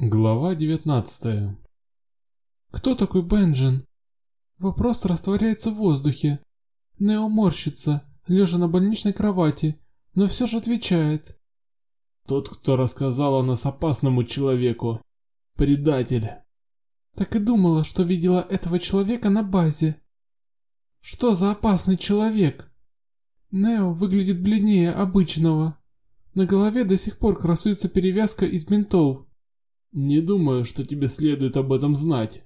Глава 19 Кто такой Бенджин? Вопрос растворяется в воздухе. Нео морщится, лежа на больничной кровати, но все же отвечает. Тот, кто рассказал о нас опасному человеку. Предатель. Так и думала, что видела этого человека на базе. Что за опасный человек? Нео выглядит бледнее обычного. На голове до сих пор красуется перевязка из бинтов. Не думаю, что тебе следует об этом знать.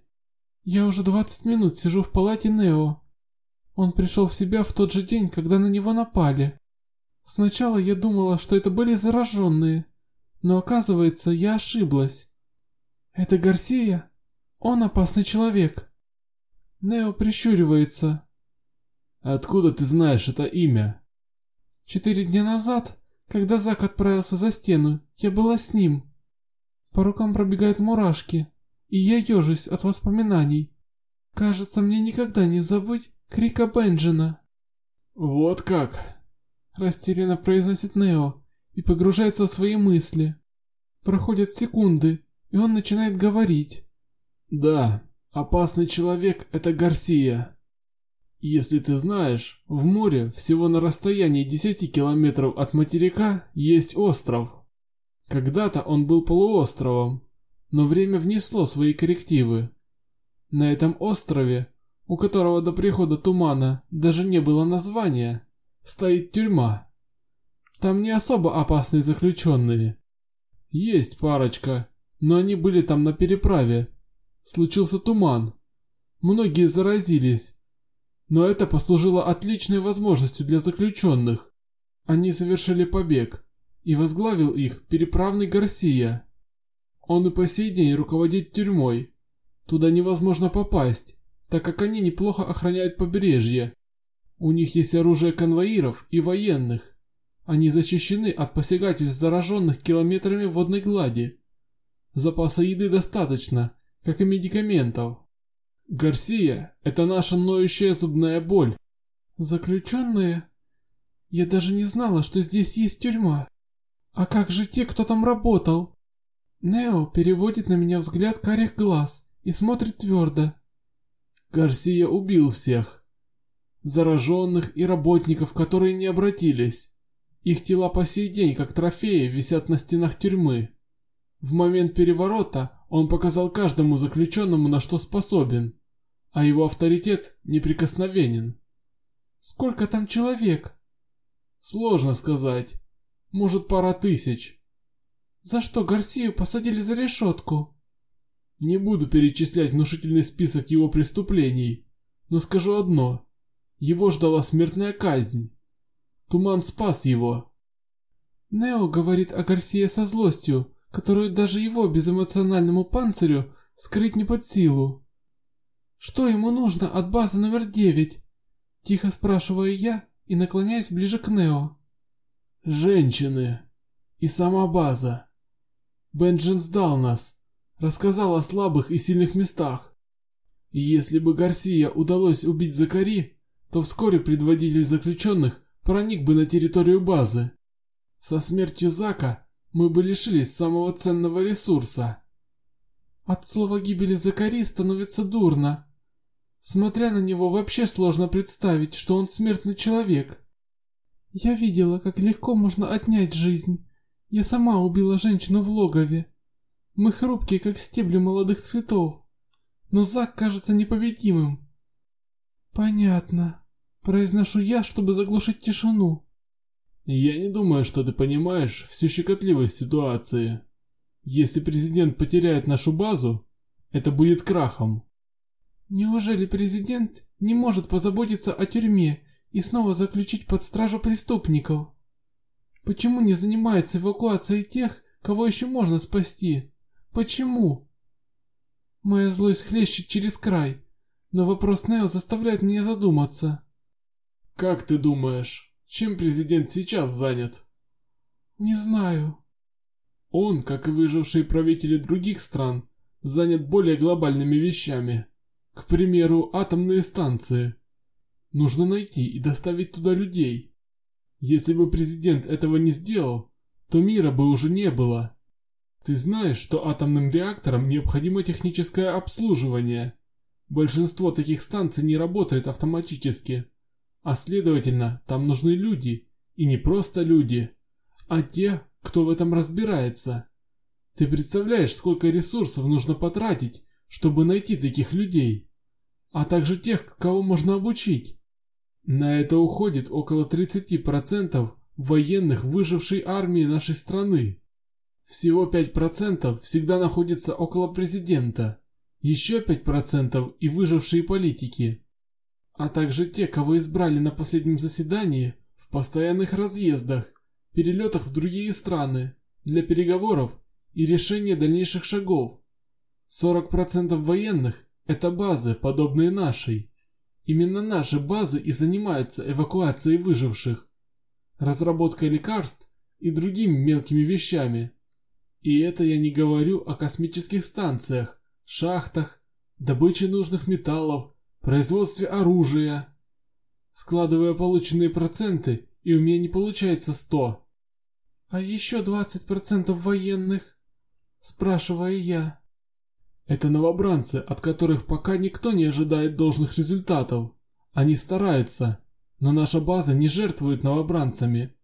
Я уже 20 минут сижу в палате Нео. Он пришел в себя в тот же день, когда на него напали. Сначала я думала, что это были зараженные, но оказывается, я ошиблась. Это Гарсия? Он опасный человек. Нео прищуривается. Откуда ты знаешь это имя? Четыре дня назад, когда Зак отправился за стену, я была с ним. По рукам пробегают мурашки, и я ежусь от воспоминаний. Кажется, мне никогда не забыть крика Бенджина. «Вот как!» Растерянно произносит Нео и погружается в свои мысли. Проходят секунды, и он начинает говорить. «Да, опасный человек – это Гарсия. Если ты знаешь, в море всего на расстоянии 10 километров от материка есть остров. Когда-то он был полуостровом, но время внесло свои коррективы. На этом острове, у которого до прихода тумана даже не было названия, стоит тюрьма. Там не особо опасные заключенные. Есть парочка, но они были там на переправе. Случился туман. Многие заразились. Но это послужило отличной возможностью для заключенных. Они совершили побег и возглавил их переправный Гарсия. Он и по сей день руководит тюрьмой. Туда невозможно попасть, так как они неплохо охраняют побережье. У них есть оружие конвоиров и военных. Они защищены от посягательств зараженных километрами водной глади. Запаса еды достаточно, как и медикаментов. Гарсия – это наша ноющая зубная боль. Заключенные? Я даже не знала, что здесь есть тюрьма. «А как же те, кто там работал?» Нео переводит на меня взгляд карих глаз и смотрит твердо. Гарсия убил всех. Зараженных и работников, которые не обратились. Их тела по сей день, как трофеи, висят на стенах тюрьмы. В момент переворота он показал каждому заключенному, на что способен, а его авторитет неприкосновенен. Сколько там человек? Сложно сказать. Может, пара тысяч. За что Гарсию посадили за решетку? Не буду перечислять внушительный список его преступлений, но скажу одно. Его ждала смертная казнь. Туман спас его. Нео говорит о Гарсия со злостью, которую даже его безэмоциональному панцирю скрыть не под силу. Что ему нужно от базы номер девять? Тихо спрашиваю я и наклоняюсь ближе к Нео. Женщины. И сама база. Бенджин сдал нас. Рассказал о слабых и сильных местах. И если бы Гарсия удалось убить Закари, то вскоре предводитель заключенных проник бы на территорию базы. Со смертью Зака мы бы лишились самого ценного ресурса. От слова гибели Закари становится дурно. Смотря на него, вообще сложно представить, что он смертный человек. Я видела, как легко можно отнять жизнь. Я сама убила женщину в логове. Мы хрупкие, как стебли молодых цветов. Но Зак кажется непобедимым. Понятно. Произношу я, чтобы заглушить тишину. Я не думаю, что ты понимаешь всю щекотливость ситуации. Если президент потеряет нашу базу, это будет крахом. Неужели президент не может позаботиться о тюрьме и снова заключить под стражу преступников? Почему не занимается эвакуацией тех, кого еще можно спасти? Почему? Моя злость хлещет через край, но вопрос Нео заставляет меня задуматься. Как ты думаешь, чем президент сейчас занят? Не знаю. Он, как и выжившие правители других стран, занят более глобальными вещами. К примеру, атомные станции. Нужно найти и доставить туда людей. Если бы президент этого не сделал, то мира бы уже не было. Ты знаешь, что атомным реакторам необходимо техническое обслуживание. Большинство таких станций не работает автоматически. А следовательно, там нужны люди. И не просто люди, а те, кто в этом разбирается. Ты представляешь, сколько ресурсов нужно потратить, чтобы найти таких людей? А также тех, кого можно обучить. На это уходит около 30% военных выжившей армии нашей страны. Всего 5% всегда находится около президента, еще 5% и выжившие политики, а также те, кого избрали на последнем заседании в постоянных разъездах, перелетах в другие страны для переговоров и решения дальнейших шагов. 40% военных – это базы, подобные нашей. Именно наши базы и занимаются эвакуацией выживших, разработкой лекарств и другими мелкими вещами. И это я не говорю о космических станциях, шахтах, добыче нужных металлов, производстве оружия. Складывая полученные проценты, и у меня не получается 100. А еще 20% военных? Спрашиваю я. Это новобранцы, от которых пока никто не ожидает должных результатов. Они стараются, но наша база не жертвует новобранцами.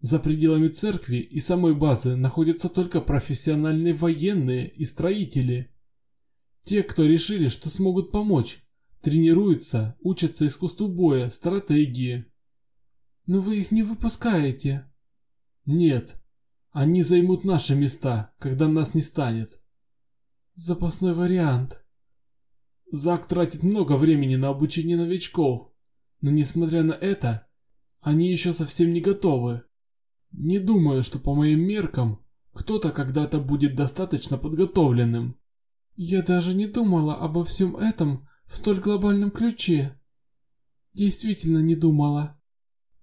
За пределами церкви и самой базы находятся только профессиональные военные и строители. Те, кто решили, что смогут помочь, тренируются, учатся искусству боя, стратегии. Но вы их не выпускаете. Нет, они займут наши места, когда нас не станет. Запасной вариант. Зак тратит много времени на обучение новичков, но несмотря на это, они еще совсем не готовы. Не думаю, что по моим меркам кто-то когда-то будет достаточно подготовленным. Я даже не думала обо всем этом в столь глобальном ключе. Действительно не думала.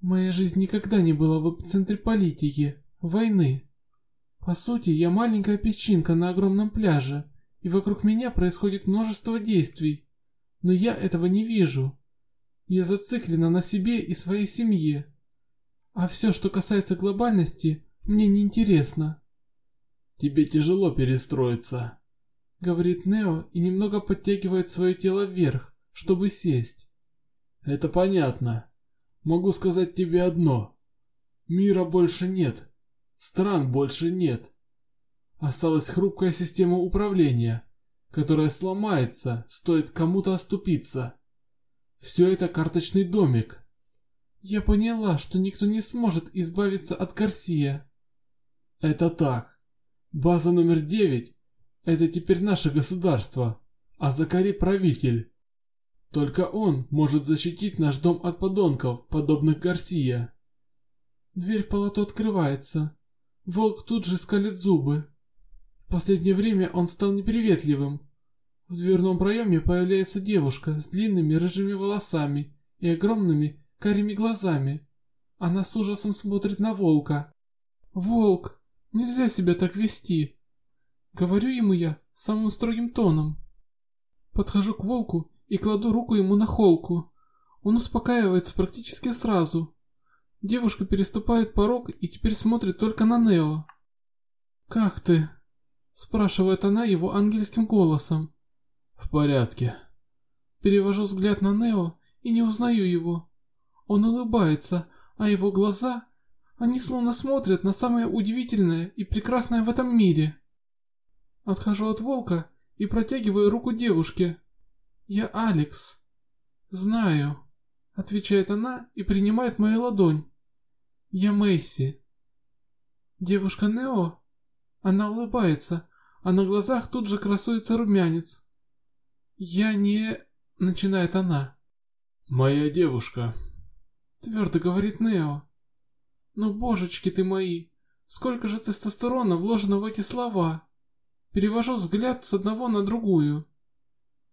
Моя жизнь никогда не была в эпицентре политики, войны. По сути, я маленькая песчинка на огромном пляже, и вокруг меня происходит множество действий. Но я этого не вижу. Я зациклена на себе и своей семье. А все, что касается глобальности, мне не интересно. Тебе тяжело перестроиться, говорит Нео и немного подтягивает свое тело вверх, чтобы сесть. Это понятно. Могу сказать тебе одно. Мира больше нет. Стран больше нет. Осталась хрупкая система управления, которая сломается, стоит кому-то оступиться. Все это карточный домик, я поняла, что никто не сможет избавиться от Гарсия. Это так. База номер девять – это теперь наше государство, а Закари правитель. Только он может защитить наш дом от подонков, подобных Гарсия. Дверь в палату открывается. Волк тут же скалит зубы. Последнее время он стал неприветливым. В дверном проеме появляется девушка с длинными рыжими волосами и огромными карими глазами. Она с ужасом смотрит на волка. «Волк, нельзя себя так вести!» Говорю ему я самым строгим тоном. Подхожу к волку и кладу руку ему на холку. Он успокаивается практически сразу. Девушка переступает порог и теперь смотрит только на Нео. «Как ты?» – спрашивает она его ангельским голосом. «В порядке». Перевожу взгляд на Нео и не узнаю его. Он улыбается, а его глаза, они словно смотрят на самое удивительное и прекрасное в этом мире. Отхожу от волка и протягиваю руку девушке. «Я Алекс». «Знаю», — отвечает она и принимает мою ладонь. «Я Мэйси». «Девушка Нео?» Она улыбается, а на глазах тут же красуется румянец. «Я не...» — начинает она. «Моя девушка», Твердо говорит Нео. Ну, божечки ты мои, сколько же тестостерона вложено в эти слова. Перевожу взгляд с одного на другую.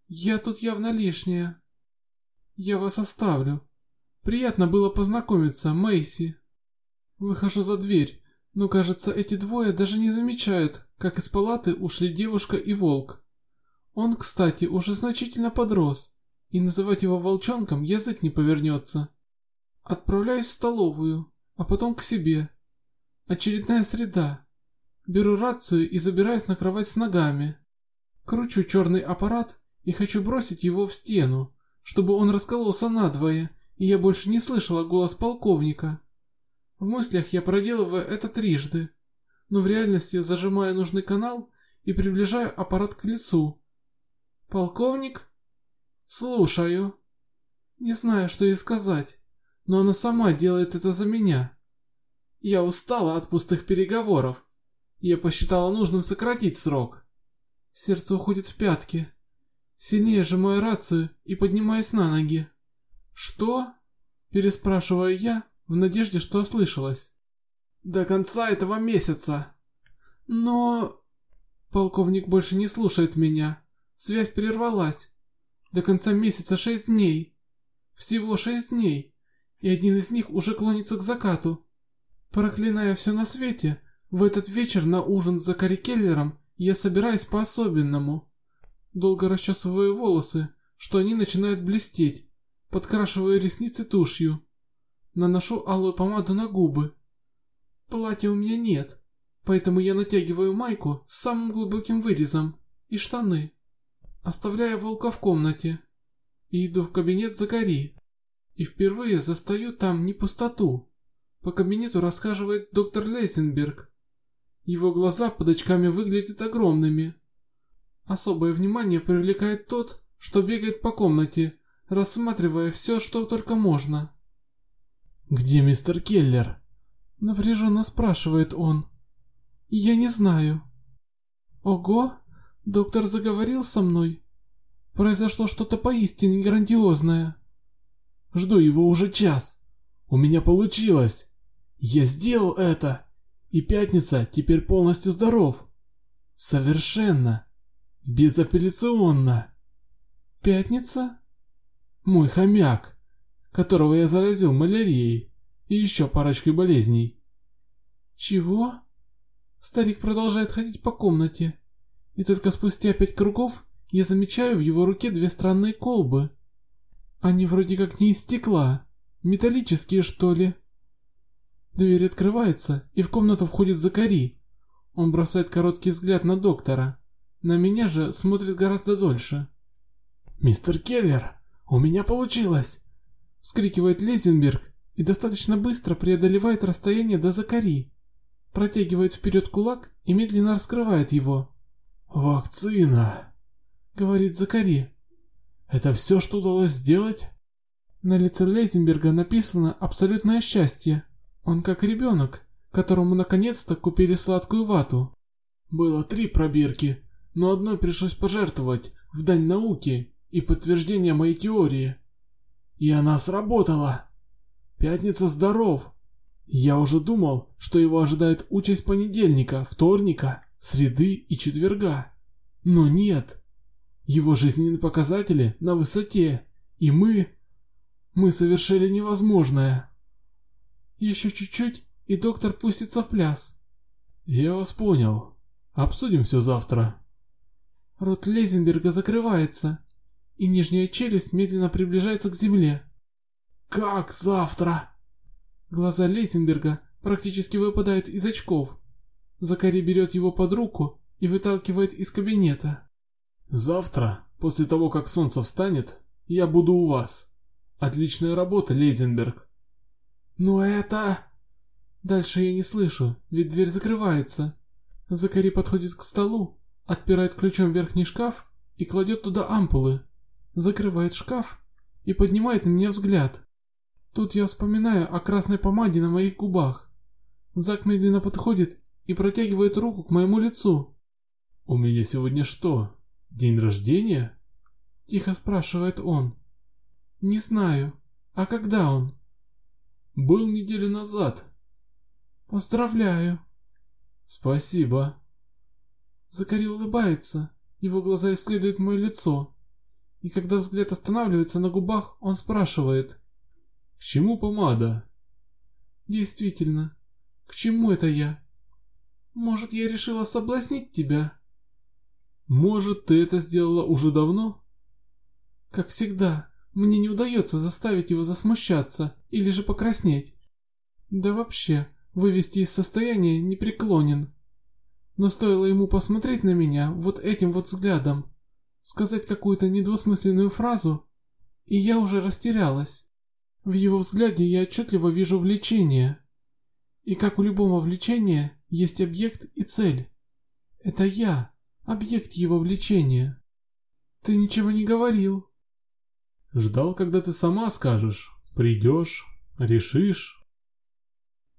Я тут явно лишняя. Я вас оставлю. Приятно было познакомиться, Мэйси. Выхожу за дверь, но кажется, эти двое даже не замечают, как из палаты ушли девушка и волк. Он, кстати, уже значительно подрос, и называть его волчонком язык не повернется. Отправляюсь в столовую, а потом к себе. Очередная среда. Беру рацию и забираюсь на кровать с ногами. Кручу черный аппарат и хочу бросить его в стену, чтобы он раскололся надвое, и я больше не слышала голос полковника. В мыслях я проделываю это трижды, но в реальности зажимаю нужный канал и приближаю аппарат к лицу. «Полковник?» «Слушаю». Не знаю, что ей сказать, но она сама делает это за меня. Я устала от пустых переговоров. Я посчитала нужным сократить срок. Сердце уходит в пятки. Сильнее сжимаю рацию и поднимаюсь на ноги. «Что?» – переспрашиваю я, в надежде, что ослышалась. «До конца этого месяца». «Но...» Полковник больше не слушает меня. Связь прервалась. До конца месяца шесть дней. Всего шесть дней. И один из них уже клонится к закату. Проклиная все на свете, в этот вечер на ужин с Закари Келлером я собираюсь по-особенному. Долго расчесываю волосы, что они начинают блестеть. Подкрашиваю ресницы тушью. Наношу алую помаду на губы. Платья у меня нет, поэтому я натягиваю майку с самым глубоким вырезом и штаны. Оставляю волка в комнате и иду в кабинет Закари. И впервые застаю там не пустоту. По кабинету расхаживает доктор Лейсенберг. Его глаза под очками выглядят огромными. Особое внимание привлекает тот, что бегает по комнате, рассматривая все, что только можно. «Где мистер Келлер?» Напряженно спрашивает он. «Я не знаю». «Ого, доктор заговорил со мной. Произошло что-то поистине грандиозное». «Жду его уже час. У меня получилось. Я сделал это!» И Пятница теперь полностью здоров. Совершенно. Безапелляционно. Пятница? Мой хомяк, которого я заразил малярией и еще парочкой болезней. Чего? Старик продолжает ходить по комнате, и только спустя пять кругов я замечаю в его руке две странные колбы. Они вроде как не из стекла, металлические что ли. Дверь открывается, и в комнату входит Закари. Он бросает короткий взгляд на доктора. На меня же смотрит гораздо дольше. «Мистер Келлер, у меня получилось!» Вскрикивает Лейзенберг и достаточно быстро преодолевает расстояние до Закари. Протягивает вперед кулак и медленно раскрывает его. «Вакцина!» Говорит Закари. «Это все, что удалось сделать?» На лице Лейзенберга написано «абсолютное счастье». Он как ребенок, которому наконец-то купили сладкую вату. Было три пробирки, но одной пришлось пожертвовать в дань науке и подтверждение моей теории. И она сработала. Пятница здоров. Я уже думал, что его ожидает участь понедельника, вторника, среды и четверга. Но нет. Его жизненные показатели на высоте, и мы... Мы совершили невозможное. Еще чуть-чуть, и доктор пустится в пляс. Я вас понял. Обсудим все завтра. Рот Лейзенберга закрывается, и нижняя челюсть медленно приближается к земле. Как завтра? Глаза Лейзенберга практически выпадают из очков. Закари берет его под руку и выталкивает из кабинета. Завтра, после того, как солнце встанет, я буду у вас. Отличная работа, Лейзенберг. «Но это...» Дальше я не слышу, ведь дверь закрывается. Закари подходит к столу, отпирает ключом верхний шкаф и кладет туда ампулы. Закрывает шкаф и поднимает на меня взгляд. Тут я вспоминаю о красной помаде на моих губах. Зак медленно подходит и протягивает руку к моему лицу. «У меня сегодня что, день рождения?» Тихо спрашивает он. «Не знаю. А когда он?» Был неделю назад. Поздравляю. Спасибо. Закари улыбается, его глаза исследуют мое лицо. И когда взгляд останавливается на губах, он спрашивает. К чему помада? Действительно, к чему это я? Может, я решила соблазнить тебя? Может, ты это сделала уже давно? Как всегда, мне не удается заставить его засмущаться или же покраснеть. Да вообще, вывести из состояния не преклонен. Но стоило ему посмотреть на меня вот этим вот взглядом, сказать какую-то недвусмысленную фразу, и я уже растерялась. В его взгляде я отчетливо вижу влечение. И как у любого влечения, есть объект и цель. Это я, объект его влечения. Ты ничего не говорил. Ждал, когда ты сама скажешь. Придешь, решишь.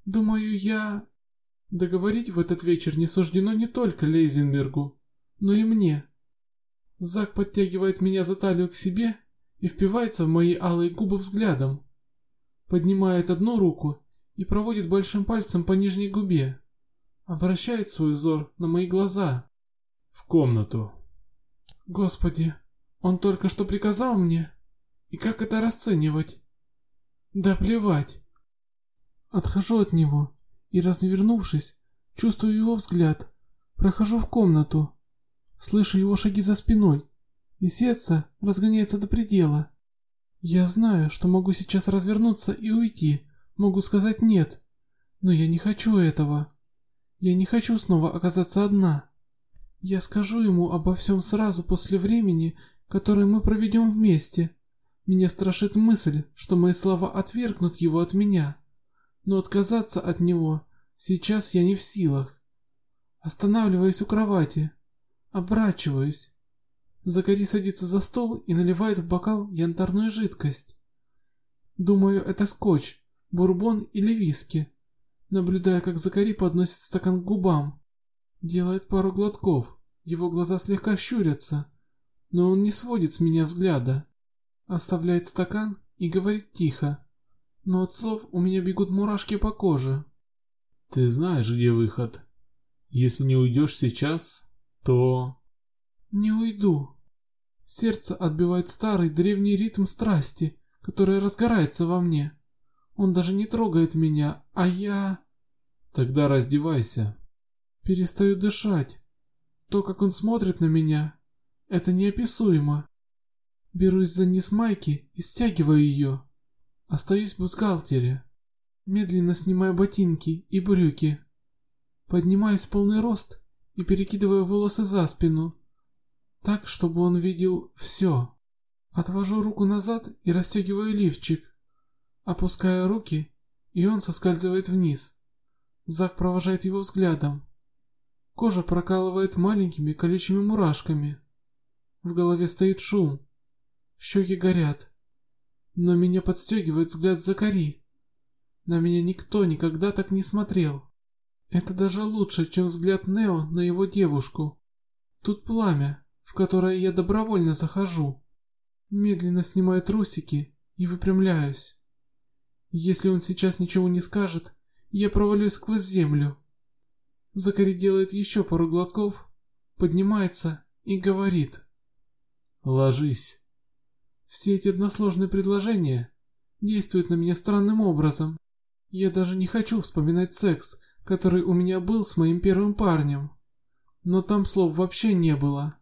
Думаю, я... Договорить в этот вечер не суждено не только Лейзенбергу, но и мне. Зак подтягивает меня за талию к себе и впивается в мои алые губы взглядом. Поднимает одну руку и проводит большим пальцем по нижней губе. Обращает свой взор на мои глаза. В комнату. Господи, он только что приказал мне? И как это расценивать? Да плевать. Отхожу от него и, развернувшись, чувствую его взгляд. Прохожу в комнату. Слышу его шаги за спиной, и сердце разгоняется до предела. Я знаю, что могу сейчас развернуться и уйти, могу сказать «нет», но я не хочу этого. Я не хочу снова оказаться одна. Я скажу ему обо всем сразу после времени, которое мы проведем вместе. Меня страшит мысль, что мои слова отвергнут его от меня но отказаться от него сейчас я не в силах. Останавливаюсь у кровати, оборачиваюсь. Закари садится за стол и наливает в бокал янтарную жидкость. Думаю, это скотч, бурбон или виски. Наблюдая, как Закари подносит стакан к губам. Делает пару глотков, его глаза слегка щурятся, но он не сводит с меня взгляда. Оставляет стакан и говорит тихо но от слов у меня бегут мурашки по коже. Ты знаешь, где выход. Если не уйдешь сейчас, то... Не уйду. Сердце отбивает старый древний ритм страсти, который разгорается во мне. Он даже не трогает меня, а я... Тогда раздевайся. Перестаю дышать. То, как он смотрит на меня, это неописуемо. Берусь за низ майки и стягиваю ее. Остаюсь в бюстгальтере. Медленно снимаю ботинки и брюки. Поднимаюсь в полный рост и перекидываю волосы за спину. Так, чтобы он видел все. Отвожу руку назад и расстегиваю лифчик. Опускаю руки, и он соскальзывает вниз. Зак провожает его взглядом. Кожа прокалывает маленькими колючими мурашками. В голове стоит шум. Щеки горят. Но меня подстегивает взгляд Закари. На меня никто никогда так не смотрел. Это даже лучше, чем взгляд Нео на его девушку. Тут пламя, в которое я добровольно захожу. Медленно снимаю трусики и выпрямляюсь. Если он сейчас ничего не скажет, я провалюсь сквозь землю. Закари делает еще пару глотков, поднимается и говорит. «Ложись». Все эти односложные предложения действуют на меня странным образом. Я даже не хочу вспоминать секс, который у меня был с моим первым парнем. Но там слов вообще не было.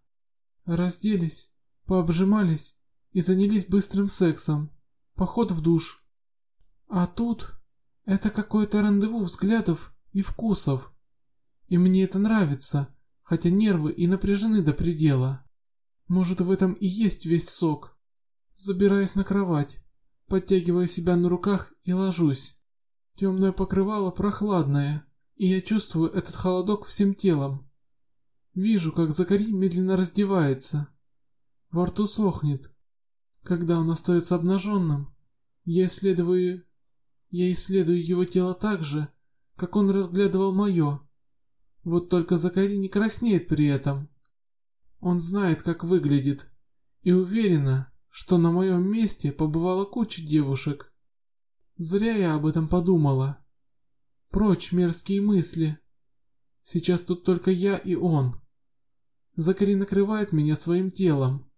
Разделись, пообжимались и занялись быстрым сексом. Поход в душ. А тут это какое-то рандеву взглядов и вкусов. И мне это нравится, хотя нервы и напряжены до предела. Может в этом и есть весь сок. Забираюсь на кровать, подтягиваю себя на руках и ложусь. Темное покрывало прохладное, и я чувствую этот холодок всем телом. Вижу, как Закари медленно раздевается. Во рту сохнет. Когда он остается обнаженным, я исследую... Я исследую его тело так же, как он разглядывал мое. Вот только Закари не краснеет при этом. Он знает, как выглядит, и уверенно, что на моем месте побывала куча девушек. Зря я об этом подумала. Прочь мерзкие мысли. Сейчас тут только я и он. Закари накрывает меня своим телом.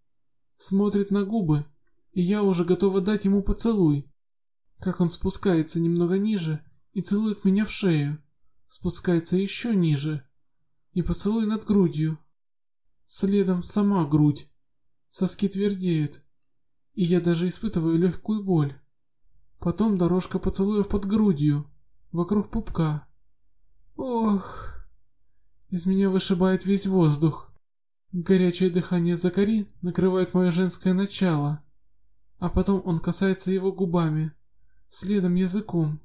Смотрит на губы, и я уже готова дать ему поцелуй. Как он спускается немного ниже и целует меня в шею. Спускается еще ниже. И поцелуй над грудью. Следом сама грудь. Соски твердеют и я даже испытываю легкую боль. Потом дорожка поцелуев под грудью, вокруг пупка. Ох! Из меня вышибает весь воздух. Горячее дыхание Закари накрывает мое женское начало, а потом он касается его губами, следом языком.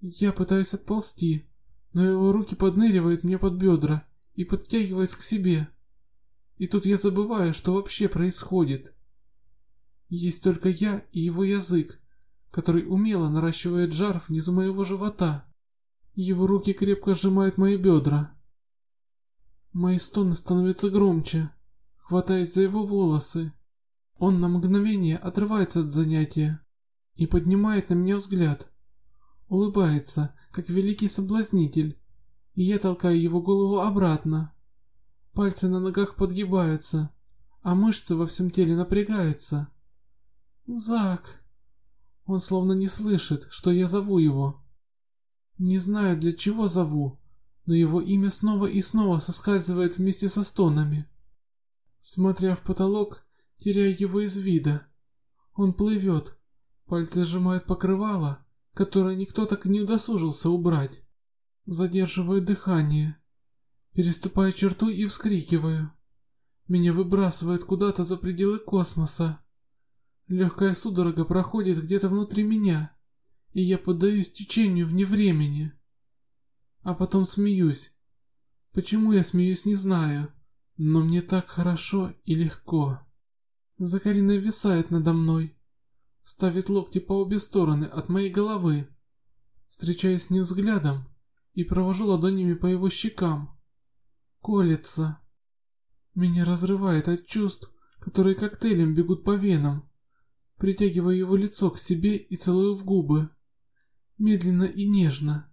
Я пытаюсь отползти, но его руки подныривают мне под бедра и подтягивают к себе. И тут я забываю, что вообще происходит. Есть только я и его язык, который умело наращивает жар внизу моего живота. Его руки крепко сжимают мои бедра. Мои стоны становятся громче, хватаясь за его волосы. Он на мгновение отрывается от занятия и поднимает на меня взгляд. Улыбается, как великий соблазнитель, и я толкаю его голову обратно. Пальцы на ногах подгибаются, а мышцы во всем теле напрягаются. Зак. Он словно не слышит, что я зову его. Не знаю, для чего зову, но его имя снова и снова соскальзывает вместе со стонами. Смотря в потолок, теряю его из вида. Он плывет, пальцы сжимают покрывало, которое никто так не удосужился убрать. Задерживаю дыхание. Переступаю черту и вскрикиваю. Меня выбрасывает куда-то за пределы космоса. Легкая судорога проходит где-то внутри меня, и я поддаюсь течению вне времени. А потом смеюсь. Почему я смеюсь, не знаю, но мне так хорошо и легко. Закарина висает надо мной, ставит локти по обе стороны от моей головы. Встречаюсь с ним взглядом и провожу ладонями по его щекам колется. Меня разрывает от чувств, которые коктейлем бегут по венам. Притягиваю его лицо к себе и целую в губы. Медленно и нежно.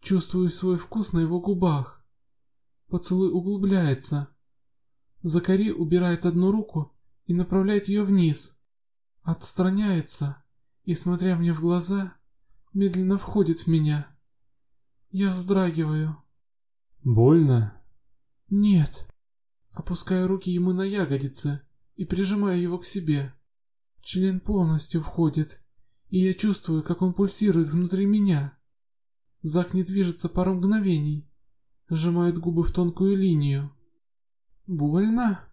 Чувствую свой вкус на его губах. Поцелуй углубляется. Закари убирает одну руку и направляет ее вниз. Отстраняется и, смотря мне в глаза, медленно входит в меня. Я вздрагиваю. «Больно?» «Нет». Опускаю руки ему на ягодицы и прижимаю его к себе. Член полностью входит, и я чувствую, как он пульсирует внутри меня. Зак не движется пару мгновений, сжимает губы в тонкую линию. «Больно?»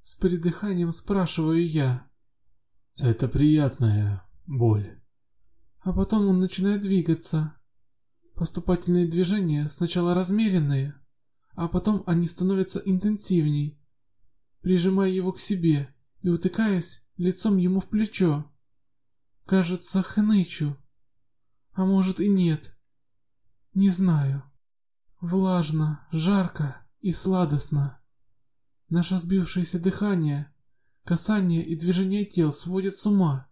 С придыханием спрашиваю я. «Это приятная боль». А потом он начинает двигаться. Поступательные движения сначала размеренные, а потом они становятся интенсивней. Прижимая его к себе и утыкаясь лицом ему в плечо. Кажется, хнычу. А может и нет. Не знаю. Влажно, жарко и сладостно. Наше сбившееся дыхание, касание и движение тел сводят с ума.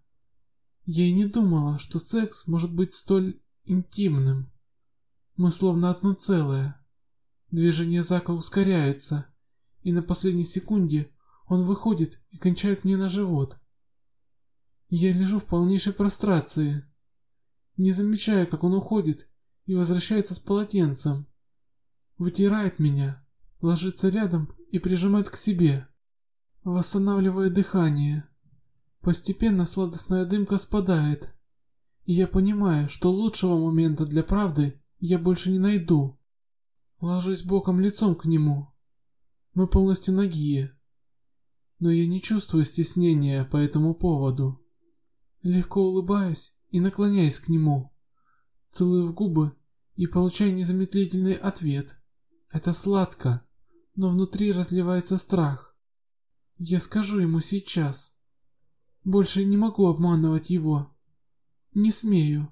Я и не думала, что секс может быть столь интимным. Мы словно одно целое. Движение Зака ускоряется, и на последней секунде он выходит и кончает мне на живот. Я лежу в полнейшей прострации. Не замечаю, как он уходит и возвращается с полотенцем. Вытирает меня, ложится рядом и прижимает к себе. Восстанавливая дыхание. Постепенно сладостная дымка спадает. И я понимаю, что лучшего момента для правды я больше не найду. Ложусь боком лицом к нему. Мы полностью нагие. Но я не чувствую стеснения по этому поводу. Легко улыбаюсь и наклоняюсь к нему. Целую в губы и получаю незамедлительный ответ. Это сладко, но внутри разливается страх. Я скажу ему сейчас. Больше не могу обманывать его. Не смею.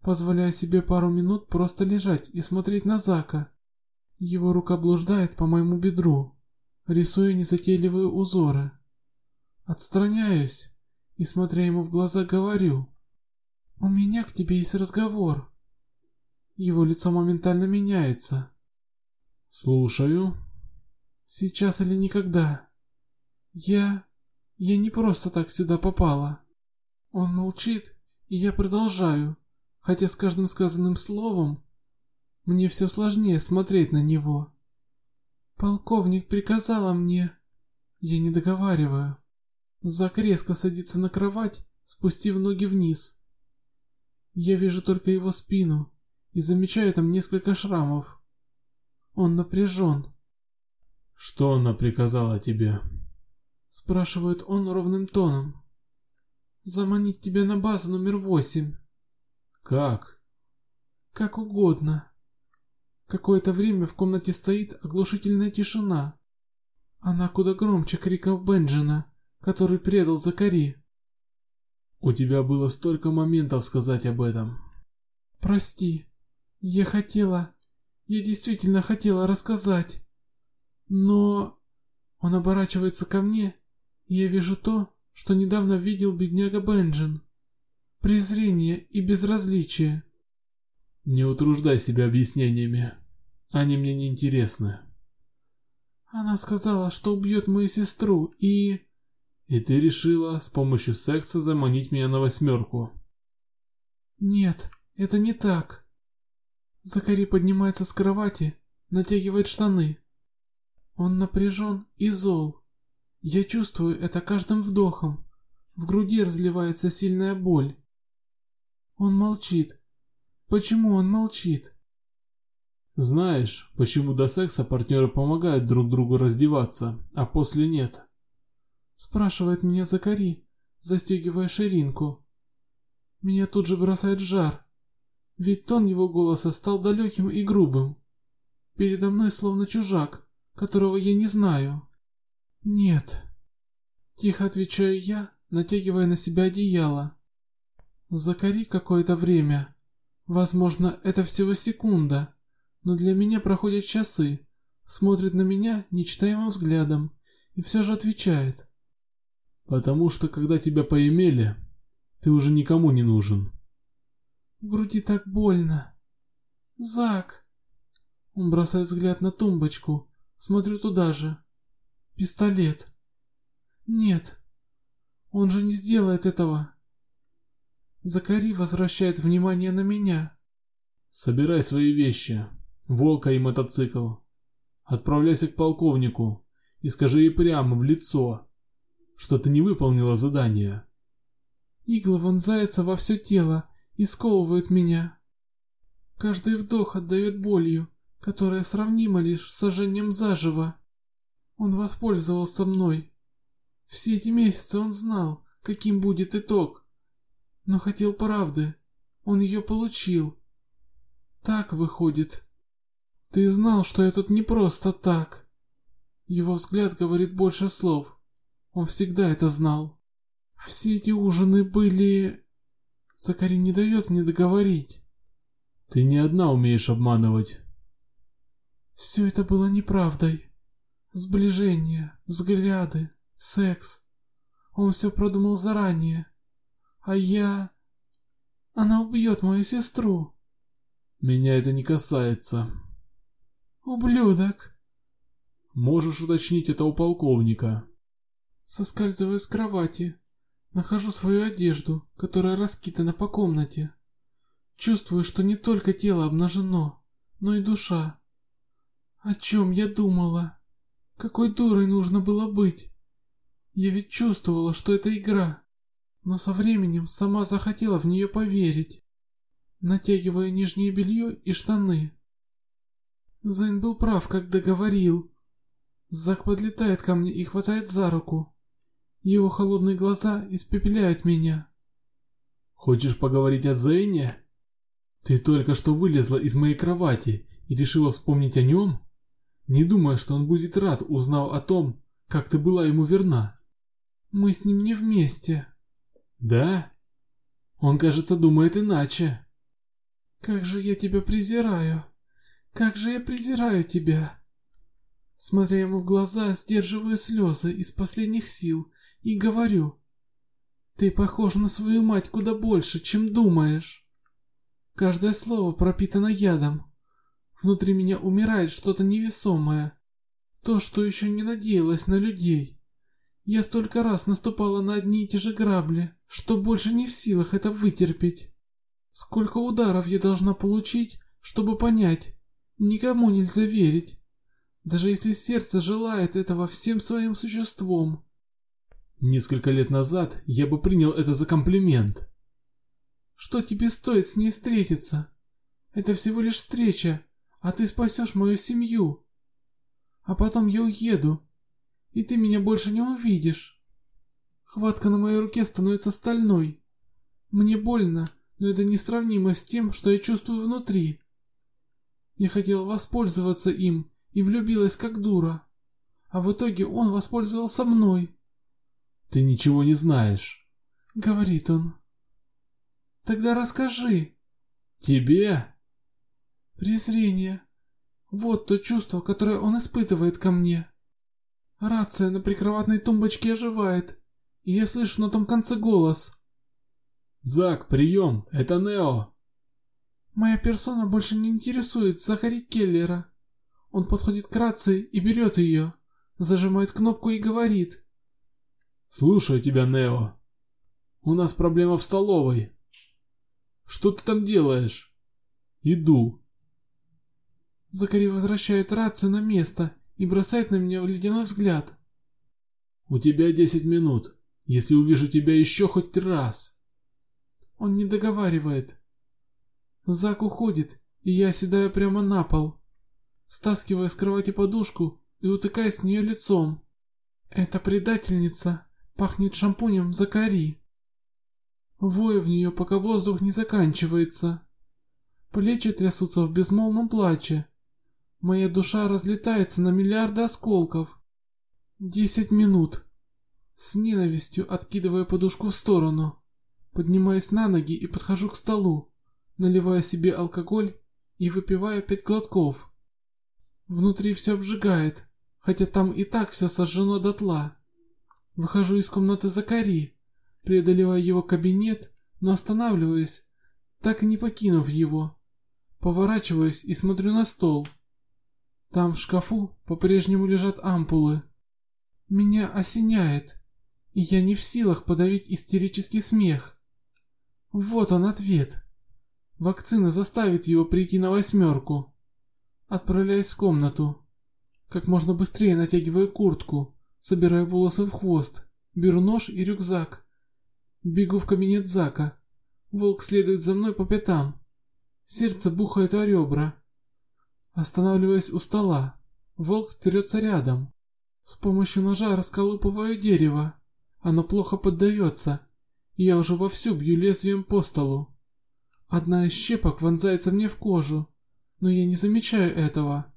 Позволяя себе пару минут просто лежать и смотреть на Зака. Его рука блуждает по моему бедру, рисуя незатейливые узоры. Отстраняюсь и, смотря ему в глаза, говорю. «У меня к тебе есть разговор». Его лицо моментально меняется. «Слушаю». «Сейчас или никогда. Я... я не просто так сюда попала». Он молчит, и я продолжаю хотя с каждым сказанным словом мне все сложнее смотреть на него. Полковник приказала мне... Я не договариваю. Зак резко садится на кровать, спустив ноги вниз. Я вижу только его спину и замечаю там несколько шрамов. Он напряжен. Что она приказала тебе? Спрашивает он ровным тоном. Заманить тебя на базу номер восемь. Как? Как угодно. Какое-то время в комнате стоит оглушительная тишина. Она куда громче криков Бенджина, который предал Закари. У тебя было столько моментов сказать об этом. Прости. Я хотела... Я действительно хотела рассказать. Но... Он оборачивается ко мне, и я вижу то, что недавно видел бедняга Бенджин. Презрение и безразличие. Не утруждай себя объяснениями. Они мне не интересны. Она сказала, что убьет мою сестру и... И ты решила с помощью секса заманить меня на восьмерку? Нет, это не так. Закари поднимается с кровати, натягивает штаны. Он напряжен и зол. Я чувствую это каждым вдохом. В груди разливается сильная боль. Он молчит. Почему он молчит? Знаешь, почему до секса партнеры помогают друг другу раздеваться, а после нет? Спрашивает меня Закари, застегивая ширинку. Меня тут же бросает жар. Ведь тон его голоса стал далеким и грубым. Передо мной словно чужак, которого я не знаю. Нет. Тихо отвечаю я, натягивая на себя одеяло. Закари какое-то время. Возможно, это всего секунда но для меня проходят часы, смотрит на меня нечитаемым взглядом и все же отвечает. «Потому что, когда тебя поимели, ты уже никому не нужен». В груди так больно. «Зак!» Он бросает взгляд на тумбочку, смотрю туда же. «Пистолет!» «Нет, он же не сделает этого!» Закари возвращает внимание на меня. «Собирай свои вещи, волка и мотоцикл. Отправляйся к полковнику и скажи ей прямо в лицо, что ты не выполнила задание. Игла вонзается во все тело и сковывает меня. Каждый вдох отдает болью, которая сравнима лишь с сожжением заживо. Он воспользовался мной. Все эти месяцы он знал, каким будет итог. Но хотел правды. Он ее получил. Так выходит. Ты знал, что я тут не просто так. Его взгляд говорит больше слов. Он всегда это знал. Все эти ужины были... Закари не дает мне договорить. Ты не одна умеешь обманывать. Все это было неправдой. Сближение, взгляды, секс. Он все продумал заранее. А я... Она убьет мою сестру. Меня это не касается. «Ублюдок!» «Можешь уточнить это у полковника». Соскальзываю с кровати. Нахожу свою одежду, которая раскидана по комнате. Чувствую, что не только тело обнажено, но и душа. О чем я думала? Какой дурой нужно было быть? Я ведь чувствовала, что это игра, но со временем сама захотела в нее поверить. Натягиваю нижнее белье и штаны. Зайн был прав, когда говорил. Зак подлетает ко мне и хватает за руку. Его холодные глаза испепеляют меня. Хочешь поговорить о Зейне? Ты только что вылезла из моей кровати и решила вспомнить о нем? Не думая, что он будет рад, узнав о том, как ты была ему верна. Мы с ним не вместе. Да? Он, кажется, думает иначе. Как же я тебя презираю. Как же я презираю тебя!» Смотря ему в глаза, сдерживаю слезы из последних сил и говорю. «Ты похож на свою мать куда больше, чем думаешь!» Каждое слово пропитано ядом. Внутри меня умирает что-то невесомое. То, что еще не надеялась на людей. Я столько раз наступала на одни и те же грабли, что больше не в силах это вытерпеть. Сколько ударов я должна получить, чтобы понять, Никому нельзя верить, даже если сердце желает этого всем своим существом. Несколько лет назад я бы принял это за комплимент. Что тебе стоит с ней встретиться? Это всего лишь встреча, а ты спасешь мою семью. А потом я уеду, и ты меня больше не увидишь. Хватка на моей руке становится стальной. Мне больно, но это несравнимо с тем, что я чувствую внутри. Я хотела воспользоваться им и влюбилась как дура. А в итоге он воспользовался мной. Ты ничего не знаешь, говорит он. Тогда расскажи. Тебе? Презрение. Вот то чувство, которое он испытывает ко мне. Рация на прикроватной тумбочке оживает, и я слышу на том конце голос. «Зак, прием, это Нео!» Моя персона больше не интересует Захари Келлера. Он подходит к рации и берет ее, зажимает кнопку и говорит. «Слушаю тебя, Нео. У нас проблема в столовой. Что ты там делаешь?» «Иду». Закари возвращает рацию на место и бросает на меня ледяной взгляд. «У тебя десять минут, если увижу тебя еще хоть раз». Он не договаривает. Зак уходит, и я седаю прямо на пол, стаскивая с кровати подушку и утыкаясь в нее лицом. Эта предательница пахнет шампунем Закари. Вою в нее, пока воздух не заканчивается. Плечи трясутся в безмолвном плаче. Моя душа разлетается на миллиарды осколков. Десять минут. С ненавистью откидывая подушку в сторону. Поднимаюсь на ноги и подхожу к столу, наливая себе алкоголь и выпивая пять глотков. Внутри все обжигает, хотя там и так все сожжено дотла. Выхожу из комнаты Закари, преодолевая его кабинет, но останавливаюсь, так и не покинув его. Поворачиваюсь и смотрю на стол. Там в шкафу по-прежнему лежат ампулы. Меня осеняет, и я не в силах подавить истерический смех. Вот он ответ. Вакцина заставит его прийти на восьмерку. Отправляюсь в комнату. Как можно быстрее натягиваю куртку, собираю волосы в хвост, беру нож и рюкзак. Бегу в кабинет Зака. Волк следует за мной по пятам. Сердце бухает о ребра. Останавливаясь у стола, волк трется рядом. С помощью ножа расколупываю дерево. Оно плохо поддается. Я уже вовсю бью лезвием по столу. Одна из щепок вонзается мне в кожу, но я не замечаю этого.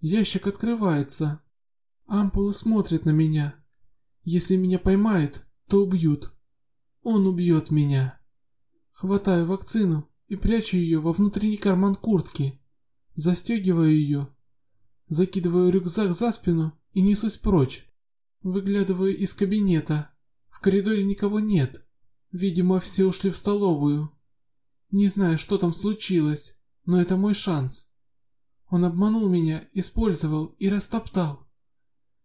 Ящик открывается. Ампулы смотрят на меня. Если меня поймают, то убьют. Он убьет меня. Хватаю вакцину и прячу ее во внутренний карман куртки. Застегиваю ее, закидываю рюкзак за спину и несусь прочь. Выглядываю из кабинета. В коридоре никого нет. Видимо, все ушли в столовую. Не знаю, что там случилось, но это мой шанс. Он обманул меня, использовал и растоптал.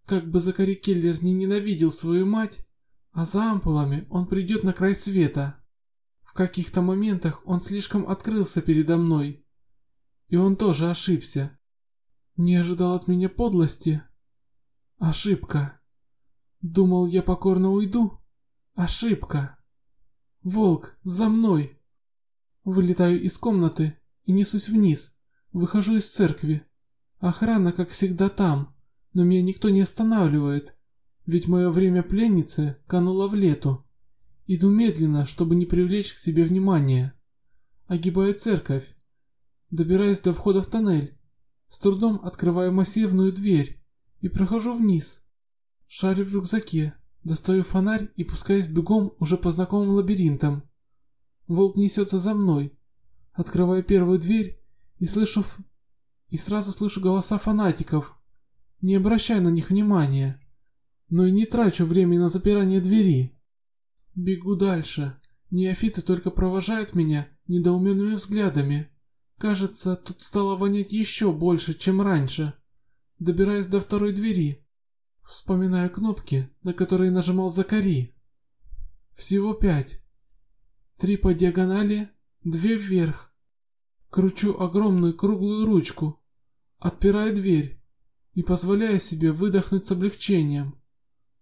Как бы Закари Келлер не ненавидел свою мать, а за ампулами он придет на край света. В каких-то моментах он слишком открылся передо мной. И он тоже ошибся. Не ожидал от меня подлости. Ошибка. Думал, я покорно уйду. Ошибка. Волк, за мной. Вылетаю из комнаты и несусь вниз. Выхожу из церкви. Охрана, как всегда, там, но меня никто не останавливает, ведь мое время пленницы кануло в лету. Иду медленно, чтобы не привлечь к себе внимания. Огибаю церковь, Добираюсь до входа в тоннель. С трудом открываю массивную дверь и прохожу вниз. Шарю в рюкзаке, достаю фонарь и пускаюсь бегом уже по знакомым лабиринтам. Волк несется за мной. Открываю первую дверь и слышу... И сразу слышу голоса фанатиков. Не обращаю на них внимания. Но и не трачу время на запирание двери. Бегу дальше. Неофиты только провожают меня недоуменными взглядами. Кажется, тут стало вонять еще больше, чем раньше. Добираюсь до второй двери. Вспоминаю кнопки, на которые нажимал Закари. Всего пять. Три по диагонали, две вверх. Кручу огромную круглую ручку. Отпираю дверь и позволяю себе выдохнуть с облегчением.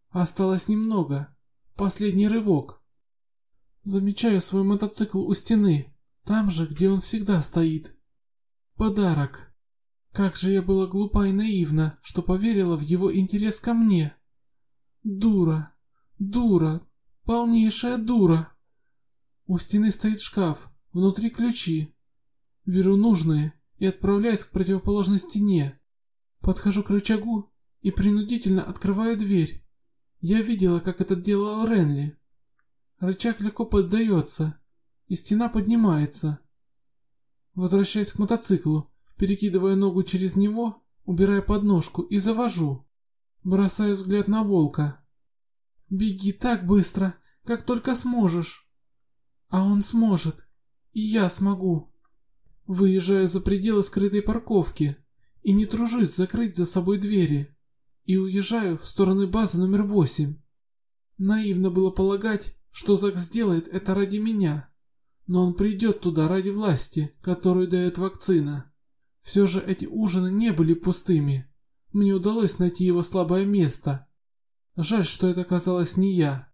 Осталось немного. Последний рывок. Замечаю свой мотоцикл у стены. Там же, где он всегда стоит. Подарок. Как же я была глупа и наивна, что поверила в его интерес ко мне. Дура, дура, полнейшая дура. У стены стоит шкаф, внутри ключи. Беру нужные и отправляюсь к противоположной стене. Подхожу к рычагу и принудительно открываю дверь. Я видела, как это делал Ренли. Рычаг легко поддается, и стена поднимается. Возвращаюсь к мотоциклу, перекидывая ногу через него, убирая подножку и завожу. Бросаю взгляд на волка. «Беги так быстро, как только сможешь». А он сможет. И я смогу. Выезжаю за пределы скрытой парковки и не тружусь закрыть за собой двери. И уезжаю в сторону базы номер восемь. Наивно было полагать, что Зак сделает это ради меня. Но он придет туда ради власти, которую дает вакцина. Все же эти ужины не были пустыми. Мне удалось найти его слабое место. Жаль, что это оказалось не я.